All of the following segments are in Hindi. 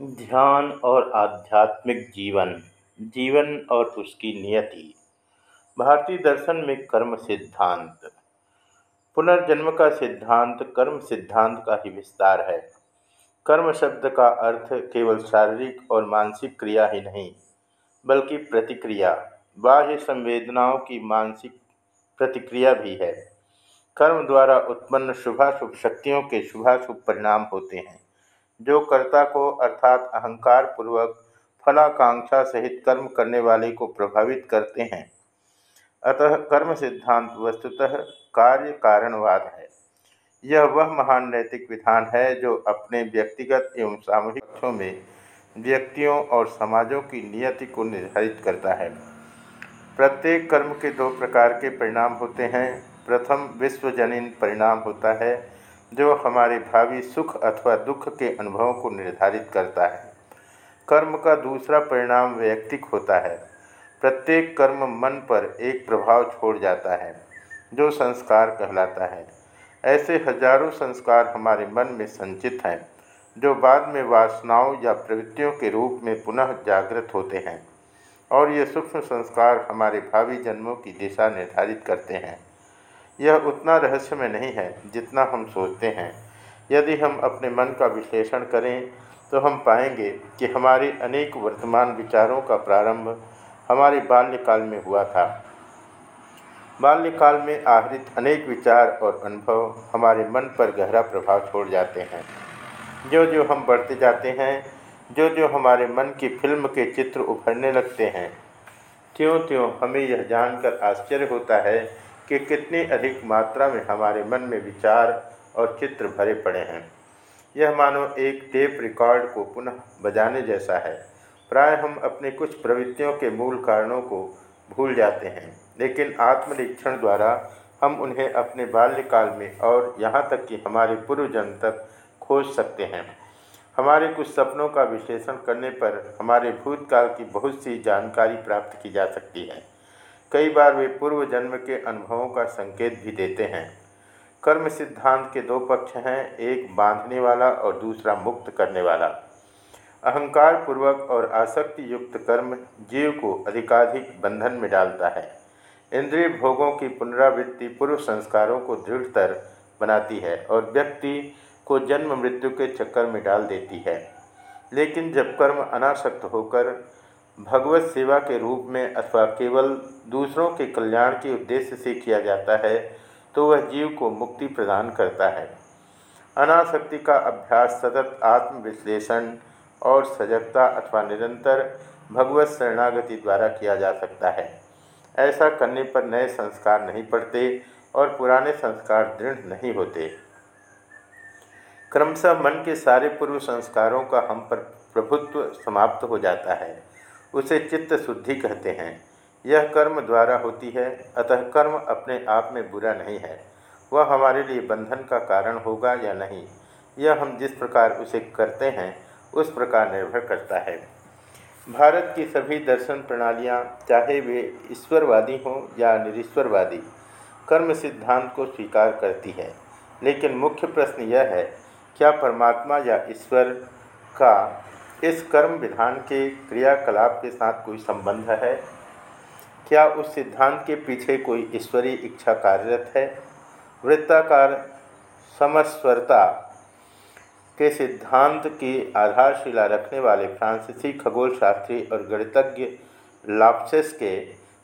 ध्यान और आध्यात्मिक जीवन जीवन और उसकी नियति। भारतीय दर्शन में कर्म सिद्धांत। पुनर्जन्म का सिद्धांत कर्म सिद्धांत का ही विस्तार है। कर्म शब्द का अर्थ केवल शारीरिक और मानसिक क्रिया ही नहीं, बल्कि प्रतिक्रिया, बाह्य संवेदनाओं की मानसिक प्रतिक्रिया भी है। कर्म द्वारा उत्पन्न शुभाशुभ शक्तियों के शुभाशुभ परिणाम होते हैं। जो कर्ता को अर्थात अहंकार पूर्वक फलाकांक्षा सहित कर्म करने वाले को प्रभावित करते हैं। अतः कर्म सिद्धांत वस्तुतः कार्य कारणवाद है। यह वह महान नैतिक विधान है जो अपने व्यक्तिगत एवं सामूहिक पक्षों में व्यक्तियों और समाजों की नियति को निर्धारित करता है। प्रत्येक कर्म के दो प्रकार के परिणाम होते हैं। प्रथम विश्वजनीन परिणाम होता है जो हमारे भावी सुख अथवा दुख के अनुभवों को निर्धारित करता है। कर्म का दूसरा परिणाम वैयक्तिक होता है। प्रत्येक कर्म मन पर एक प्रभाव छोड़ जाता है, जो संस्कार कहलाता है। ऐसे हज़ारों संस्कार हमारे मन में संचित हैं, जो बाद में वासनाओं या प्रवृत्तियों के रूप में पुनः जागृत होते हैं और ये सूक्ष्म संस्कार हमारे भावी जन्मों की दिशा निर्धारित करते हैं। यह उतना रहस्यमय नहीं है जितना हम सोचते हैं। यदि हम अपने मन का विश्लेषण करें तो हम पाएँगे कि हमारे अनेक वर्तमान विचारों का प्रारंभ हमारे बाल्यकाल में हुआ था। बाल्यकाल में आहरित अनेक विचार और अनुभव हमारे मन पर गहरा प्रभाव छोड़ जाते हैं। जो जो हम बढ़ते जाते हैं जो जो हमारे मन की फ़िल्म के चित्र उभरने लगते हैं त्यों त्यों हमें यह जानकर आश्चर्य होता है कि कितनी अधिक मात्रा में हमारे मन में विचार और चित्र भरे पड़े हैं। यह मानो एक टेप रिकॉर्ड को पुनः बजाने जैसा है। प्राय हम अपने कुछ प्रवृत्तियों के मूल कारणों को भूल जाते हैं, लेकिन आत्मनिरीक्षण द्वारा हम उन्हें अपने बाल्यकाल में और यहाँ तक कि हमारे पूर्व जन्म तक खोज सकते हैं। हमारे कुछ सपनों का विश्लेषण करने पर हमारे भूतकाल की बहुत सी जानकारी प्राप्त की जा सकती है। कई बार वे पूर्व जन्म के अनुभवों का संकेत भी देते हैं। कर्म सिद्धांत के दो पक्ष हैं, एक बांधने वाला और दूसरा मुक्त करने वाला। अहंकार पूर्वक और आसक्ति युक्त कर्म जीव को अधिकाधिक बंधन में डालता है। इंद्रिय भोगों की पुनरावृत्ति पूर्व संस्कारों को दृढ़तर बनाती है और व्यक्ति को जन्म मृत्यु के चक्कर में डाल देती है। लेकिन जब कर्म अनासक्त होकर भगवत सेवा के रूप में अथवा केवल दूसरों के कल्याण के उद्देश्य से किया जाता है तो वह जीव को मुक्ति प्रदान करता है। अनासक्ति का अभ्यास सतत आत्मविश्लेषण और सजगता अथवा निरंतर भगवत शरणागति द्वारा किया जा सकता है। ऐसा करने पर नए संस्कार नहीं पड़ते और पुराने संस्कार दृढ़ नहीं होते। क्रमशः मन के सारे पूर्व संस्कारों का हम पर प्रभुत्व समाप्त हो जाता है। उसे चित्त शुद्धि कहते हैं। यह कर्म द्वारा होती है, अतः कर्म अपने आप में बुरा नहीं है। वह हमारे लिए बंधन का कारण होगा या नहीं, यह हम जिस प्रकार उसे करते हैं, उस प्रकार निर्भर करता है। भारत की सभी दर्शन प्रणालियाँ, चाहे वे ईश्वरवादी हों या निरीश्वरवादी, कर्म सिद्धांत को स्वीकार करती है। लेकिन मुख्य प्रश्न यह है, क्या परमात्मा या ईश्वर का इस कर्म विधान के क्रियाकलाप के साथ कोई संबंध है? क्या उस सिद्धांत के पीछे कोई ईश्वरीय इच्छा कार्यरत है? वृत्ताकार समस्वरता के सिद्धांत की आधारशिला रखने वाले फ्रांसीसी खगोल शास्त्री और गणितज्ञ लाप्सेस के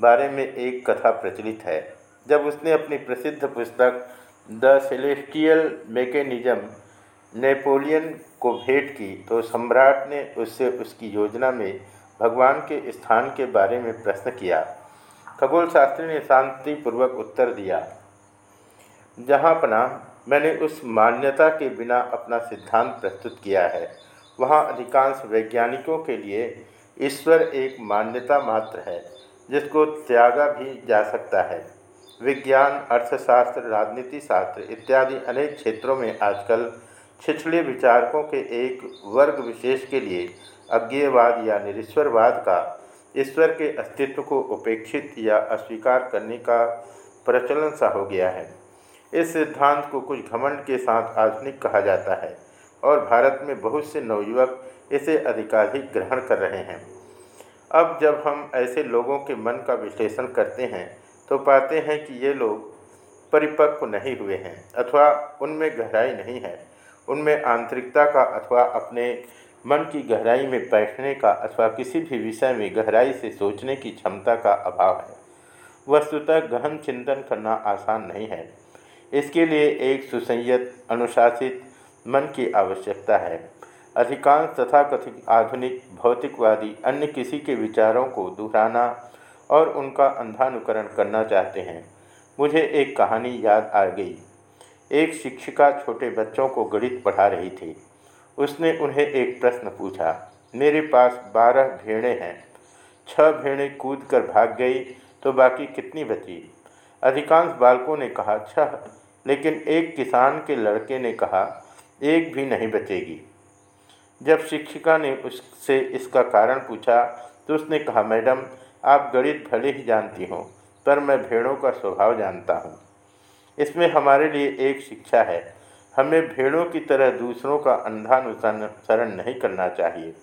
बारे में एक कथा प्रचलित है। जब उसने अपनी प्रसिद्ध पुस्तक द सेलेस्टियल मैकेनिज्म नेपोलियन को भेंट की तो सम्राट ने उससे उसकी योजना में भगवान के स्थान के बारे में प्रश्न किया। खगोल शास्त्री ने शांतिपूर्वक उत्तर दिया, जहाँ पना मैंने उस मान्यता के बिना अपना सिद्धांत प्रस्तुत किया है, वहाँ अधिकांश वैज्ञानिकों के लिए ईश्वर एक मान्यता मात्र है, जिसको त्यागा भी जा सकता है। विज्ञान, अर्थशास्त्र, राजनीति शास्त्र इत्यादि अनेक क्षेत्रों में आजकल छिछले विचारकों के एक वर्ग विशेष के लिए अज्ञेयवाद या निरीश्वरवाद का, ईश्वर के अस्तित्व को उपेक्षित या अस्वीकार करने का प्रचलन सा हो गया है। इस सिद्धांत को कुछ घमंड के साथ आधुनिक कहा जाता है और भारत में बहुत से नवयुवक इसे अधिकाधिक ग्रहण कर रहे हैं। अब जब हम ऐसे लोगों के मन का विश्लेषण करते हैं तो पाते हैं कि ये लोग परिपक्व नहीं हुए हैं अथवा उनमें गहराई नहीं है। उनमें आंतरिकता का अथवा अपने मन की गहराई में बैठने का अथवा किसी भी विषय में गहराई से सोचने की क्षमता का अभाव है। वस्तुतः गहन चिंतन करना आसान नहीं है। इसके लिए एक सुसंयत, अनुशासित मन की आवश्यकता है। अधिकांश तथाकथित आधुनिक, भौतिकवादी अन्य किसी के विचारों को दोहराना और उनका अंधानुकरण करना चाहते हैं। मुझे एक कहानी याद आ गई। एक शिक्षिका छोटे बच्चों को गणित पढ़ा रही थी। उसने उन्हें एक प्रश्न पूछा, मेरे पास बारह भेड़ें हैं। छह भेड़ें कूद कर भाग गई तो बाकी कितनी बची? अधिकांश बालकों ने कहा, छह। लेकिन एक किसान के लड़के ने कहा, एक भी नहीं बचेगी। जब शिक्षिका ने उससे इसका कारण पूछा तो उसने कहा, मैडम, आप गणित भले ही जानती हो, पर मैं भेड़ों का स्वभाव जानता हूँ। इसमें हमारे लिए एक शिक्षा है। हमें भेड़ों की तरह दूसरों का अंधानुसरण नहीं करना चाहिए।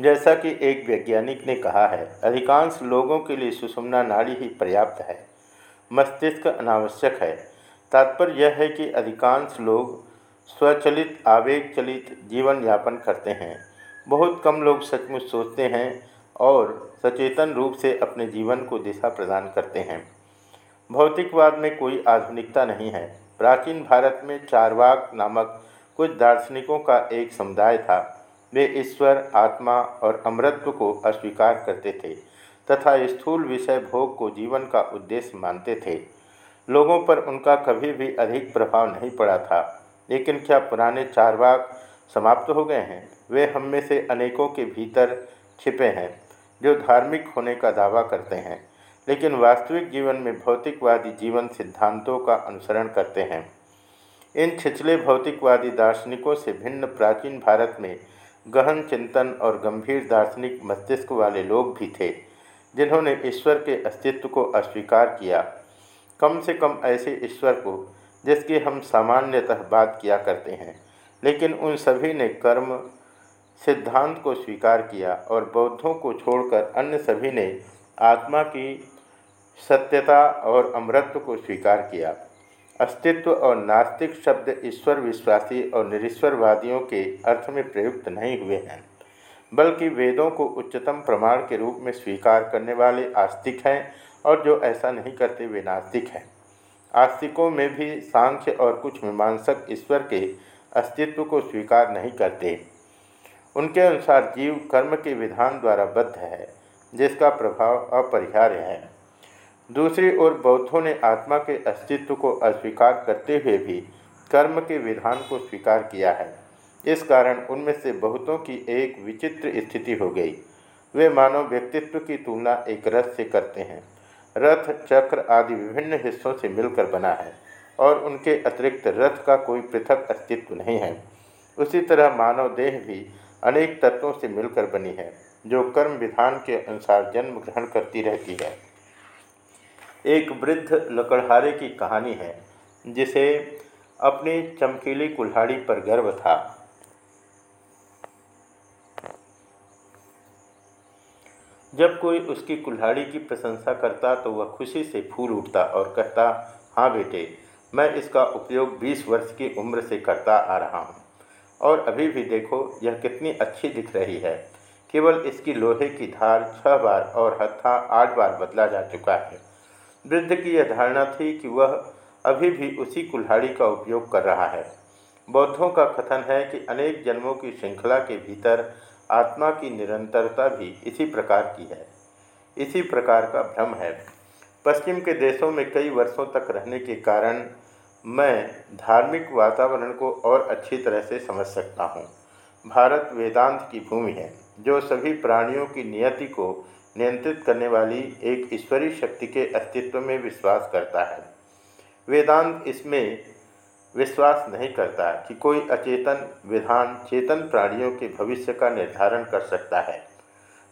जैसा कि एक वैज्ञानिक ने कहा है, अधिकांश लोगों के लिए सुषमना नाड़ी ही पर्याप्त है। मस्तिष्क अनावश्यक है। तात्पर्य यह है कि अधिकांश लोग स्वचलित आवेग चलित जीवन यापन करते हैं। बहुत कम लोग सचमुच सोचते हैं और सचेतन रूप से अपने जीवन को दिशा प्रदान करते हैं। भौतिकवाद में कोई आधुनिकता नहीं है। प्राचीन भारत में चारवाक नामक कुछ दार्शनिकों का एक समुदाय था। वे ईश्वर, आत्मा और अमृत्व को अस्वीकार करते थे तथा स्थूल विषय भोग को जीवन का उद्देश्य मानते थे। लोगों पर उनका कभी भी अधिक प्रभाव नहीं पड़ा था। लेकिन क्या पुराने चारवाक समाप्त हो गए हैं? वे हम में से अनेकों के भीतर छिपे हैं, जो धार्मिक होने का दावा करते हैं। लेकिन वास्तविक जीवन में भौतिकवादी जीवन सिद्धांतों का अनुसरण करते हैं। इन छिछले भौतिकवादी दार्शनिकों से भिन्न प्राचीन भारत में गहन चिंतन और गंभीर दार्शनिक मस्तिष्क वाले लोग भी थे, जिन्होंने ईश्वर के अस्तित्व को अस्वीकार किया। कम से कम ऐसे ईश्वर को, जिसकी हम सामान्यतः बात किया करते हैं, लेकिन उन सभी ने कर्म, सिद्धांत को स्वीकार किया और बौद्धों को छोड़कर अन्य सभी ने आत्मा की सत्यता और अमृत्व को स्वीकार किया। अस्तित्व और नास्तिक शब्द ईश्वर विश्वासी और निरीश्वरवादियों के अर्थ में प्रयुक्त नहीं हुए हैं, बल्कि वेदों को उच्चतम प्रमाण के रूप में स्वीकार करने वाले आस्तिक हैं और जो ऐसा नहीं करते, वे नास्तिक हैं। आस्तिकों में भी सांख्य और कुछ मीमांसक ईश्वर के अस्तित्व को स्वीकार नहीं करते। उनके अनुसार जीव कर्म के विधान द्वारा बद्ध है, जिसका प्रभाव अपरिहार्य है। दूसरी ओर बौद्धों ने आत्मा के अस्तित्व को अस्वीकार करते हुए भी कर्म के विधान को स्वीकार किया है। इस कारण उनमें से बहुतों की एक विचित्र स्थिति हो गई। वे मानव व्यक्तित्व की तुलना एक रथ से करते हैं। रथ, चक्र आदि विभिन्न हिस्सों से मिलकर बना है और उनके अतिरिक्त रथ का कोई पृथक अस्तित्व नहीं है। उसी तरह मानव देह भी अनेक तत्वों से मिलकर बनी है, जो कर्म विधान के अनुसार जन्म ग्रहण करती रहती है। एक वृद्ध लकड़हारे की कहानी है, जिसे अपनी चमकीली कुल्हाड़ी पर गर्व था। जब कोई उसकी कुल्हाड़ी की प्रशंसा करता तो वह खुशी से फूल उठता और कहता हाँ बेटे, मैं इसका उपयोग 20 वर्ष की उम्र से करता आ रहा हूँ। और अभी भी देखो, यह कितनी अच्छी दिख रही है। केवल इसकी लोहे की धार छह बार और हत्था आठ बार बदला जा चुका है। वृद्ध की यह धारणा थी कि वह अभी भी उसी कुल्हाड़ी का उपयोग कर रहा है। बौद्धों का कथन है कि अनेक जन्मों की श्रृंखला के भीतर आत्मा की निरंतरता भी इसी प्रकार की है। इसी प्रकार का भ्रम है। पश्चिम के देशों में कई वर्षों तक रहने के कारण मैं धार्मिक वातावरण को और अच्छी तरह से समझ सकता हूँ। भारत वेदांत की भूमि है, जो सभी प्राणियों की नियति को नियंत्रित करने वाली एक ईश्वरीय शक्ति के अस्तित्व में विश्वास करता है। वेदांत इसमें विश्वास नहीं करता कि कोई अचेतन विधान चेतन प्राणियों के भविष्य का निर्धारण कर सकता है।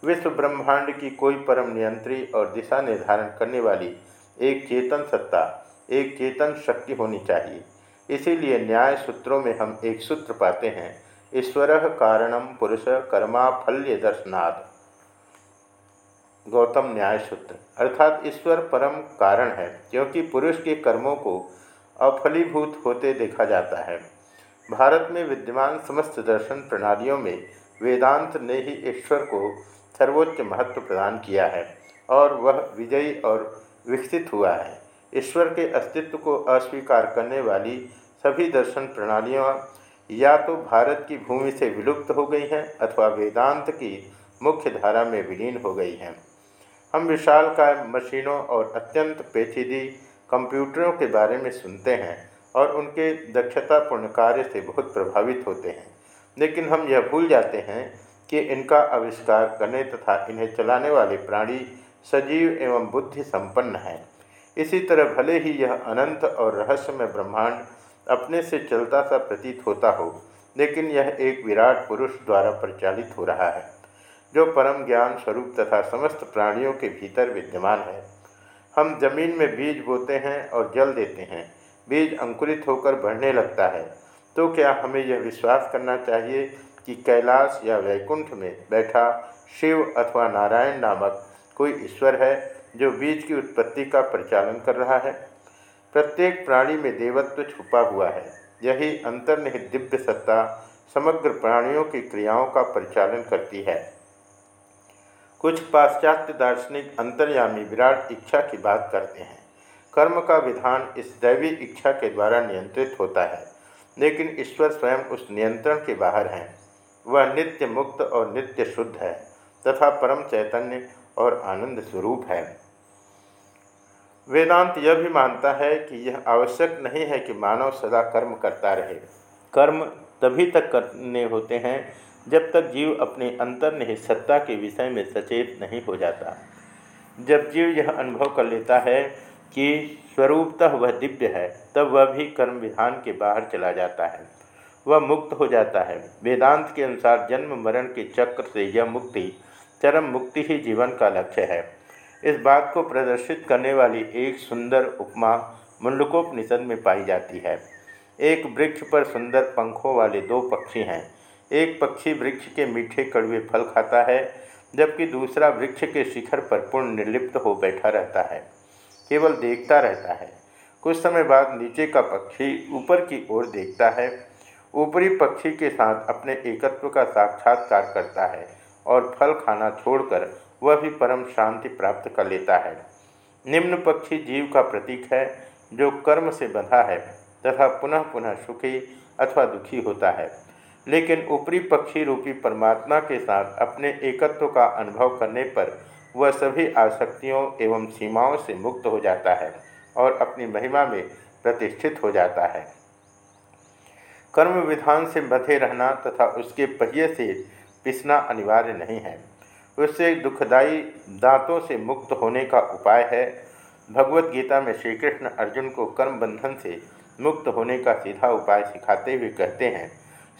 विश्व ब्रह्मांड की कोई परम नियंत्री और दिशा निर्धारण करने वाली एक चेतन सत्ता, एक चेतन शक्ति होनी चाहिए। इसीलिए न्याय सूत्रों में हम एक सूत्र पाते हैं, ईश्वर कारणम पुरुष कर्मा फल्य दर्शनाथ गौतम न्याय सूत्र अर्थात ईश्वर परम कारण है, क्योंकि पुरुष के कर्मों को अफलीभूत होते देखा जाता है। भारत में विद्यमान समस्त दर्शन प्रणालियों में वेदांत ने ही ईश्वर को सर्वोच्च महत्व प्रदान किया है, और वह विजयी और विकसित हुआ है। ईश्वर के अस्तित्व को अस्वीकार करने वाली सभी दर्शन प्रणालियाँ या तो भारत की भूमि से विलुप्त हो गई हैं, अथवा वेदांत की मुख्य धारा में विलीन हो गई हैं। हम विशाल का मशीनों और अत्यंत पेचीदी कंप्यूटरों के बारे में सुनते हैं और उनके दक्षतापूर्ण कार्य से बहुत प्रभावित होते हैं। लेकिन हम यह भूल जाते हैं कि इनका आविष्कार करने तथा इन्हें चलाने वाले प्राणी सजीव एवं बुद्धि संपन्न हैं। इसी तरह भले ही यह अनंत और रहस्यमय ब्रह्मांड अपने से चलता सा प्रतीत होता हो, लेकिन यह एक विराट पुरुष द्वारा परिचालित हो रहा है। जो परम ज्ञान स्वरूप तथा समस्त प्राणियों के भीतर विद्यमान है। हम ज़मीन में बीज बोते हैं और जल देते हैं। बीज अंकुरित होकर बढ़ने लगता है। तो क्या हमें यह विश्वास करना चाहिए कि कैलाश या वैकुंठ में बैठा शिव अथवा नारायण नामक कोई ईश्वर है जो बीज की उत्पत्ति का परिचालन कर रहा है? प्रत्येक प्राणी में देवत्व छुपा हुआ है। यही अंतर्निहित दिव्य सत्ता समग्र प्राणियों की क्रियाओं का परिचालन करती है। कुछ पाश्चात्य दार्शनिक अंतर्यामी विराट इच्छा की बात करते हैं। कर्म का विधान इस दैवी इच्छा के द्वारा नियंत्रित होता है, लेकिन ईश्वर स्वयं उस नियंत्रण के बाहर हैं। वह नित्य मुक्त और नित्य शुद्ध है तथा परम चैतन्य और आनंद स्वरूप है। वेदांत यह भी मानता है कि यह आवश्यक नहीं है कि मानव सदा कर्म करता रहे। कर्म तभी तक करने होते हैं जब तक जीव अपने अंतर्निहित सत्ता के विषय में सचेत नहीं हो जाता। जब जीव यह अनुभव कर लेता है कि स्वरूपतः वह दिव्य है, तब वह भी कर्म विधान के बाहर चला जाता है। वह मुक्त हो जाता है। वेदांत के अनुसार जन्म मरण के चक्र से यह मुक्ति, चरम मुक्ति ही जीवन का लक्ष्य है। इस बात को प्रदर्शित करने वाली एक सुंदर उपमा मुंडकोपनिषद में पाई जाती है। एक वृक्ष पर सुंदर पंखों वाले दो पक्षी हैं। एक पक्षी वृक्ष के मीठे कड़वे फल खाता है, जबकि दूसरा वृक्ष के शिखर पर पूर्ण निर्लिप्त हो बैठा रहता है, केवल देखता रहता है। कुछ समय बाद नीचे का पक्षी ऊपर की ओर देखता है। ऊपरी पक्षी के साथ अपने एकत्व का साक्षात्कार करता है और फल खाना छोड़कर वह भी परम शांति प्राप्त कर लेता है। निम्न पक्षी जीव का प्रतीक है, जो कर्म से बंधा है तथा पुनः पुनः सुखी अथवा दुखी होता है। लेकिन ऊपरी पक्षी रूपी परमात्मा के साथ अपने एकत्व का अनुभव करने पर वह सभी आसक्तियों एवं सीमाओं से मुक्त हो जाता है और अपनी महिमा में प्रतिष्ठित हो जाता है। कर्म विधान से बधे रहना तथा उसके पहिए से पिसना अनिवार्य नहीं है। उससे दुखदायी दांतों से मुक्त होने का उपाय है। भगवत गीता में श्री कृष्ण अर्जुन को कर्म बंधन से मुक्त होने का सीधा उपाय सिखाते हुए कहते हैं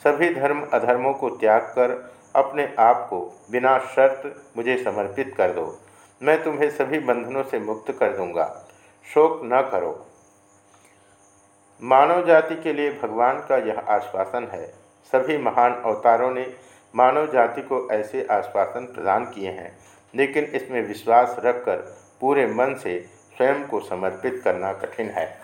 सभी धर्म अधर्मों को त्याग कर अपने आप को बिना शर्त मुझे समर्पित कर दो। मैं तुम्हें सभी बंधनों से मुक्त कर दूँगा। शोक न करो। मानव जाति के लिए भगवान का यह आश्वासन है। सभी महान अवतारों ने मानव जाति को ऐसे आश्वासन प्रदान किए हैं, लेकिन इसमें विश्वास रखकर पूरे मन से स्वयं को समर्पित करना कठिन है।